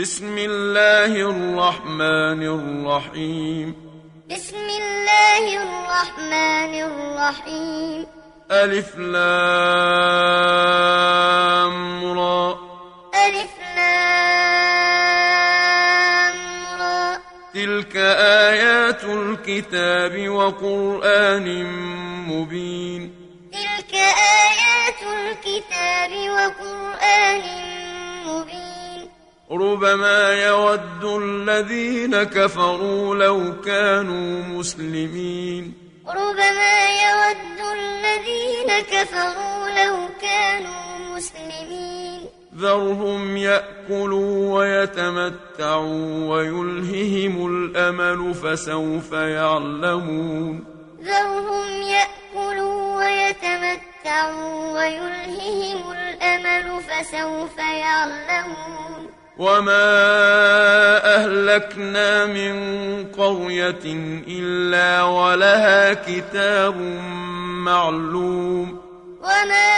بسم الله الرحمن الرحيم. بسم الله الرحمن الرحيم. ألف لام را. ألف لام را. تلك آيات الكتاب وقرآن مبين. ربما يود الذين كفروا لو كانوا مسلمين. ربما يود الذين كفروا لو كانوا مسلمين. ذرهم يأكلوا ويتمتعوا ويلههم الأمل فسوف يعلمون. ذرهم يأكلوا ويتمتعوا ويلههم الأمل فسوف يعلمون. وما أهلكنا من قرية إلا ولها كتاب معلوم وما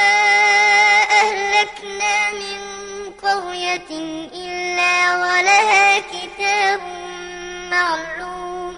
أهلكنا من قرية إلا ولها كتاب معلوم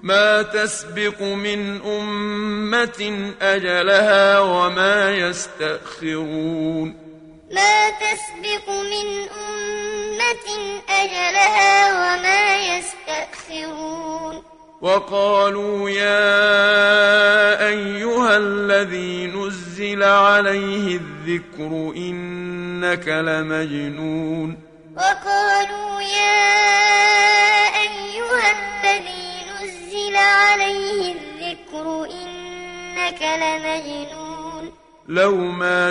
ما تسبق من أمة أجلها وما يستأخرون ما تسبق من أمة أجلها وما يستأخرون. وقالوا يا أيها الذي نزل عليه الذكر إنك لمجنون. وقالوا يا أيها الذي نزل عليه الذكر إنك لمجنون. لو ما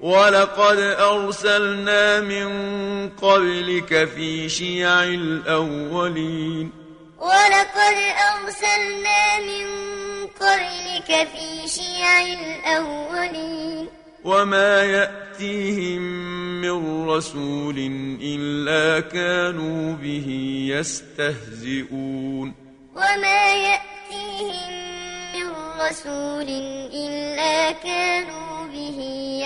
ولقد أرسلنا من قبلك في شيع الأولين. ولقد أرسلنا من قبلك في شيع الأولين. وما يأتيهم من رسول إلا كانوا به يستهزئون. وما يأتيهم رسول إلا كانوا به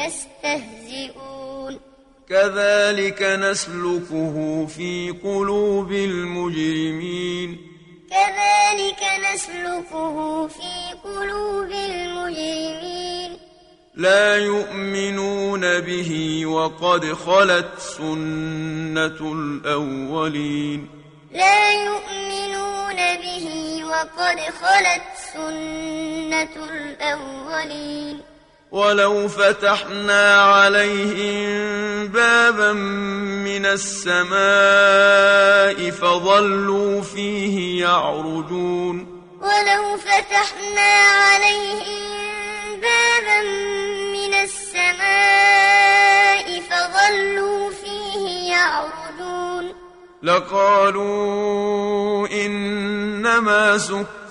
يستهزئون. كذلك نسلكه في قلوب المجرمين. كذلك نسلكه في قلوب المجرمين. لا يؤمنون به وقد خلت سنة الأولين. لا يؤمنون به وقد خلت سنة الأولين ولو فتحنا عليهم بابا من السماء فظلوا فيه يعرجون ولو فتحنا عليهم بابا من السماء فظلوا فيه يعرجون لقالوا إنما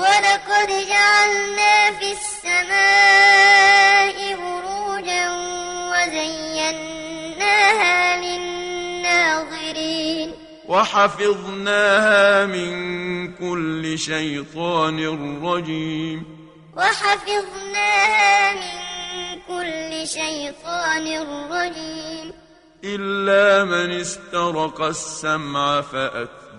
ولقد جعلنا في السماء بروجا وزيناها للناظرين. وحفظناها من كل شيطان رجيم. وحفظناها من كل شيطان رجيم. إلا من استرق السمع فأتبعه.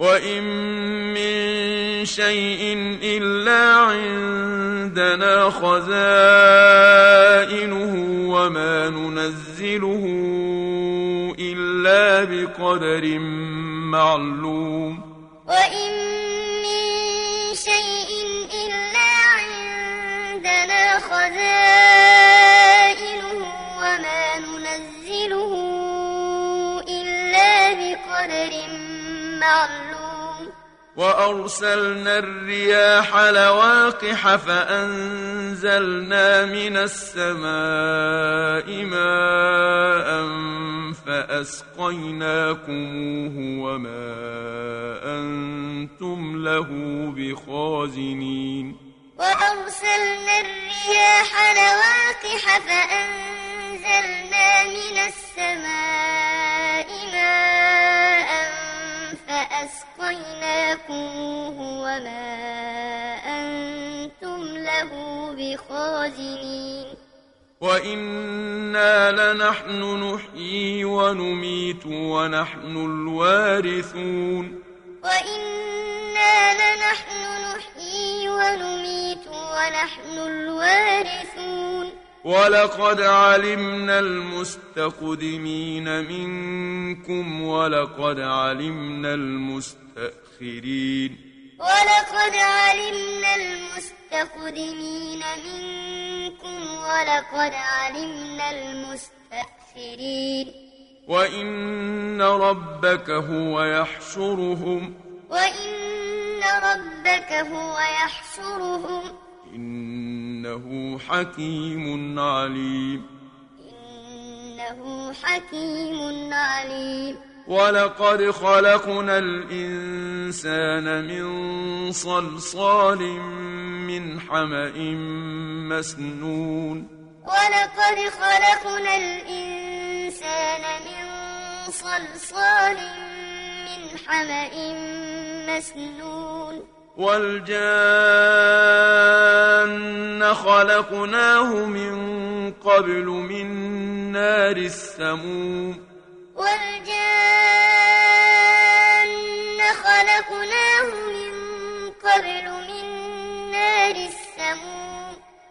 وإن من شيء إلا عندنا خزائنه وما ننزله إلا بقدر معلوم وإن من شيء إلا عندنا خزائنه وما ننزله إلا بقدر معلوم وأرسلنا الرياح لواقح فأنزلنا من السماء ماء فأسقيناكموه وما أنتم له بخازنين. وأرسلنا الرياح لواقح فأنزلنا من السماء ماء فأسقيناكموه وما أنتم له بخازنين. وإنا لنحن نحيي ونميت ونحن الوارثون. وإنا لنحن نحيي ونميت ونحن الوارثون. ولقد علمنا المستقدمين منكم ولقد علمنا المستأخرين. ولقد علمنا المستقدمين منكم ولقد علمنا المستأخرين. وإن ربك هو يحشرهم. وإن ربك هو يحشرهم. إنه حكيم عليم. إنه حكيم عليم. ولقد خلقنا الإنسان من صلصال من حمأ مسنون. ولقد خلقنا الإنسان من صلصال من حمأ مسنون. والجان خلقناه من قبل من نار السموم. والجان خلقناه من قبل من نار السموم.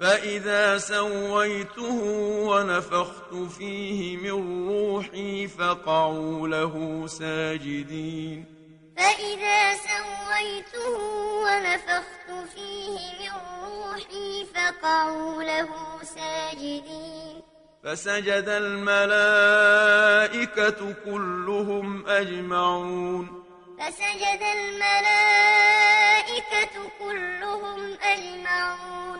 فإذا سويته ونفخت فيه من روحي فقعوا له ساجدين فإذا سويته ونفخت فيه من روحي فقعوا له ساجدين فسجد الملائكة كلهم أجمعون فسجد الملائكة كلهم أجمعون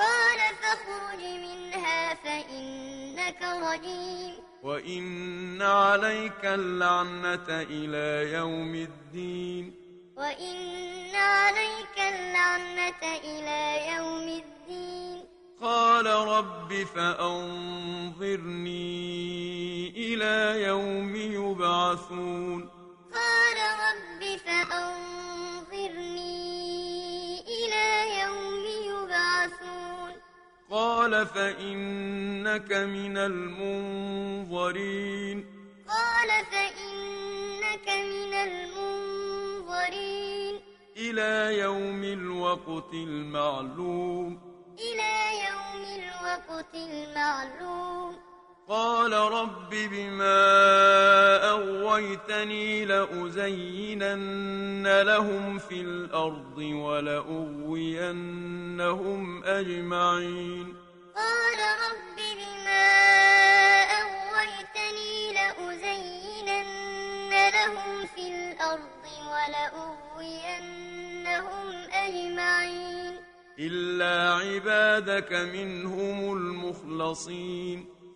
قال فاخرج منها فإنك رجيم. وإن عليك اللعنة إلى يوم الدين. وإن عليك اللعنة إلى يوم الدين. قال رب فأنظرني إلى يوم يبعثون. قال رب فأنظرني قال فإنك من المنظرين. قال فإنك من المنظرين. إلى يوم الوقت المعلوم. إلى يوم الوقت المعلوم. قال رب بما أغويتني لأزينن لهم في الأرض ولأغوينهم أجمعين. قال رب بما أغويتني لأزينن لهم في الأرض ولأغوينهم أجمعين. إلا عبادك منهم المخلصين.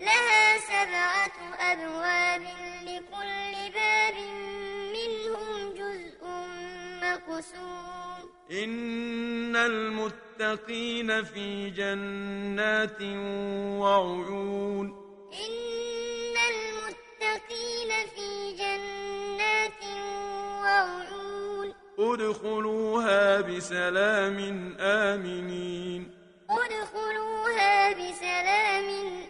لها سبعة أبواب لكل باب منهم جزء مقسوم. إن المتقين في جنات وعيون. إن المتقين في جنات وعيون. ادخلوها بسلام آمنين. ادخلوها بسلام آمنين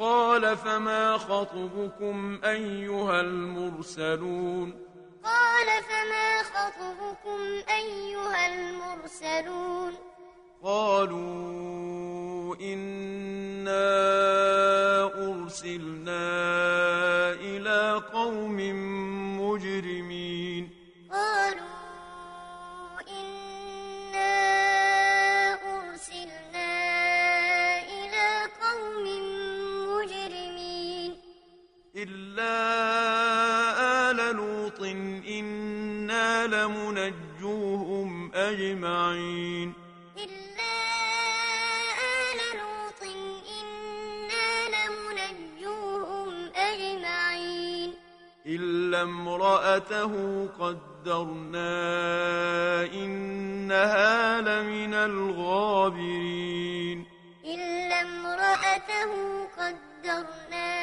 قال فما خطبكم أيها المرسلون قال فما خطبكم أيها المرسلون قالوا إنا أرسلنا إلى قوم أجمعين. إلا آل لوط إنا لمنجوهم أجمعين. إلا امرأته قدرنا إنها لمن الغابرين. إلا امرأته قدرنا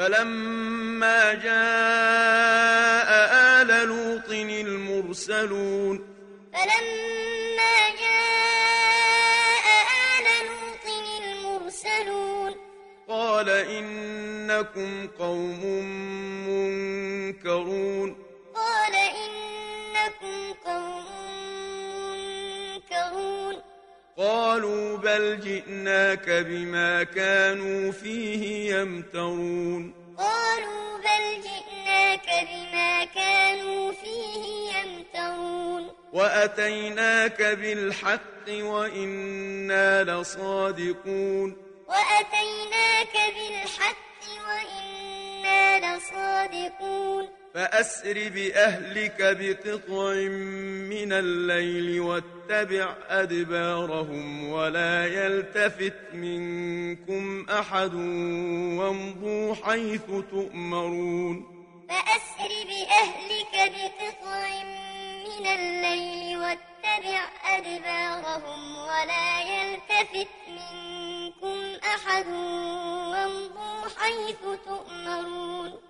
فلما جاء آل لوط المرسلون فلما جاء آل لوط المرسلون قال إنكم قوم منكرون قالوا بل جئناك بما كانوا فيه يمترون. قالوا بل جئناك بما كانوا فيه يمترون. وأتيناك بالحق وإنا لصادقون. وأتيناك بالحق وإنا لصادقون. فأسر بأهلك بقطع من الليل واتبع أدبارهم ولا يلتفت منكم أحد وامضوا حيث تؤمرون. فأسر بأهلك بقطع من الليل واتبع أدبارهم ولا يلتفت منكم أحد وامضوا حيث تؤمرون.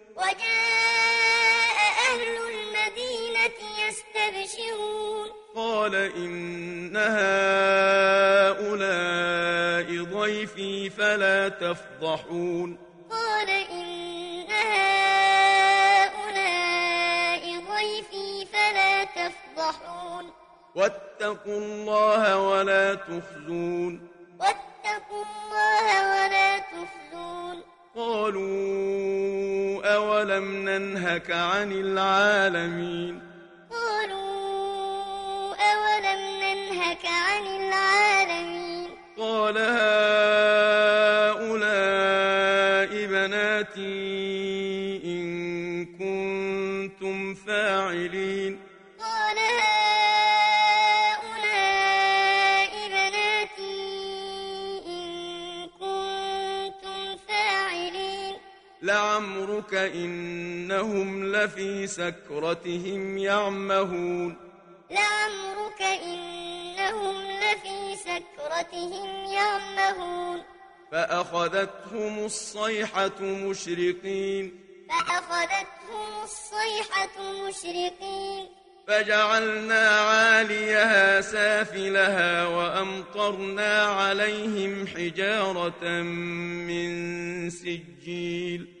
وجاء أهل المدينة يستبشرون. قال إن هؤلاء ضيفي فلا تفضحون. قال إن هؤلاء ضيفي فلا تفضحون. واتقوا الله ولا تخزون. واتقوا الله ولا تخزون. قالوا أولم ننهك عن العالمين إنهم لفي سكرتهم يعمهون. لعمرك إنهم لفي سكرتهم يعمهون. فأخذتهم الصيحة مشرقين. فأخذتهم الصيحة مشرقين. فجعلنا عاليها سافلها وأمطرنا عليهم حجارة من سجيل.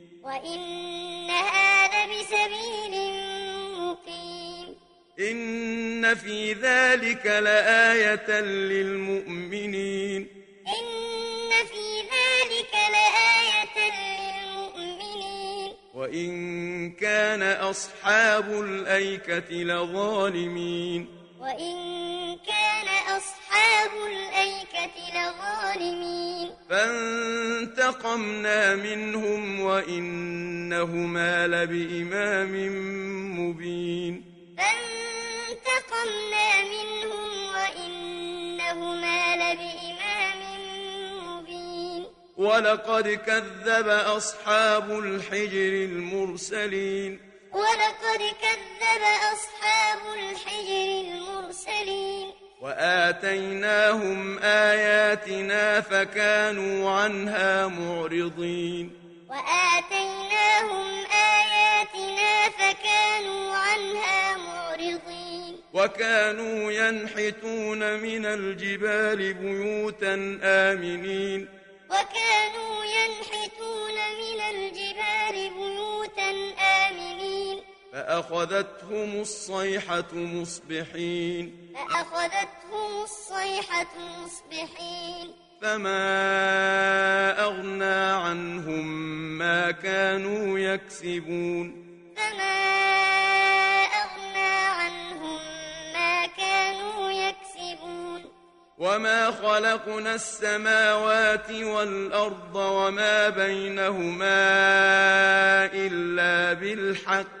وإنها لبسبيل مقيم. إن في ذلك لآية للمؤمنين. إن في ذلك لآية للمؤمنين. وإن كان أصحاب الأيكة لظالمين. وإن كان أصحاب الأيكة لظالمين فانتقمنا منهم وإنهما لبإمام مبين فانتقمنا منهم وإنهما لبإمام مبين ولقد كذب أصحاب الحجر المرسلين ولقد كذب أصحاب الحجر المرسلين وآتيناهم آياتنا فكانوا عنها معرضين. وآتيناهم آياتنا فكانوا عنها معرضين. وكانوا ينحتون من الجبال بيوتا آمنين. وكانوا ينحتون من الجبال بيوتا فأخذتهم الصيحة مصبحين. فأخذتهم الصيحة مصبحين. فما أغنى عنهم ما كانوا يكسبون. فما أغنى عنهم ما كانوا يكسبون. وما خلقنا السماوات والأرض وما بينهما إلا بالحق.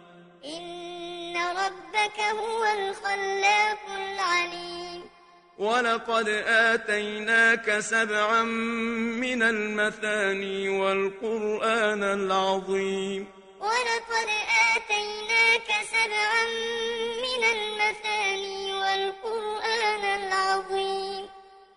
ربك هو الخلاق العليم. ولقد آتيناك سبعا من المثاني والقرآن العظيم. ولقد آتيناك سبعا من المثاني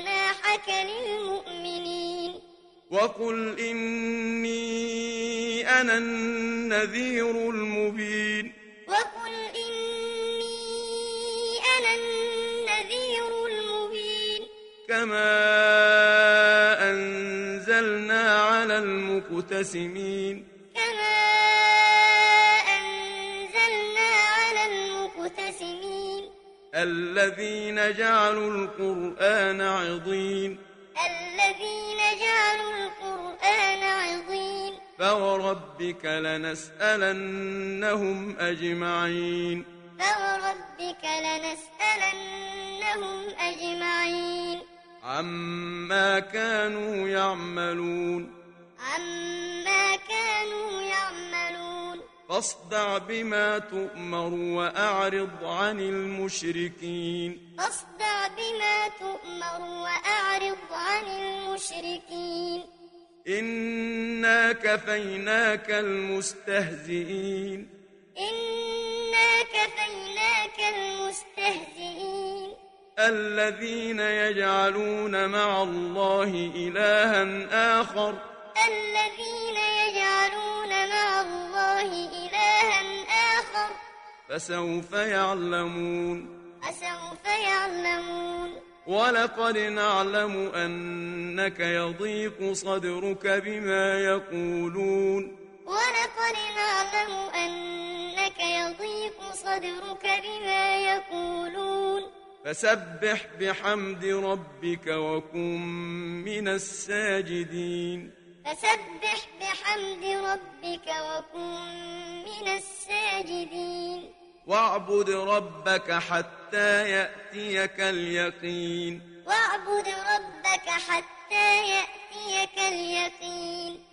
جناحك للمؤمنين. وقل إني أنا النذير المبين. وقل إني أنا النذير المبين. كما أنزلنا على المقتسمين. الذين جعلوا القرآن عضين. الذين جعلوا القرآن عظيم فوربك لنسألنهم أجمعين. فوربك لنسألنهم أجمعين. عما كانوا يعملون. عما فاصدع بما تؤمر وأعرض عن المشركين. فاصدع بما تؤمر وأعرض عن المشركين. إنا كفيناك المستهزئين. إنا كفيناك المستهزئين. الذين يجعلون مع الله إلها آخر. الذين يجعلون فسوف يعلمون. فسوف يعلمون. ولقد نعلم أنك يضيق صدرك بما يقولون. ولقد نعلم أنك يضيق صدرك بما يقولون. فسبح بحمد ربك وكن من الساجدين. فسبح بحمد ربك وكن من الساجدين. واعبد ربك حتى يأتيك اليقين. واعبد ربك حتى يأتيك اليقين.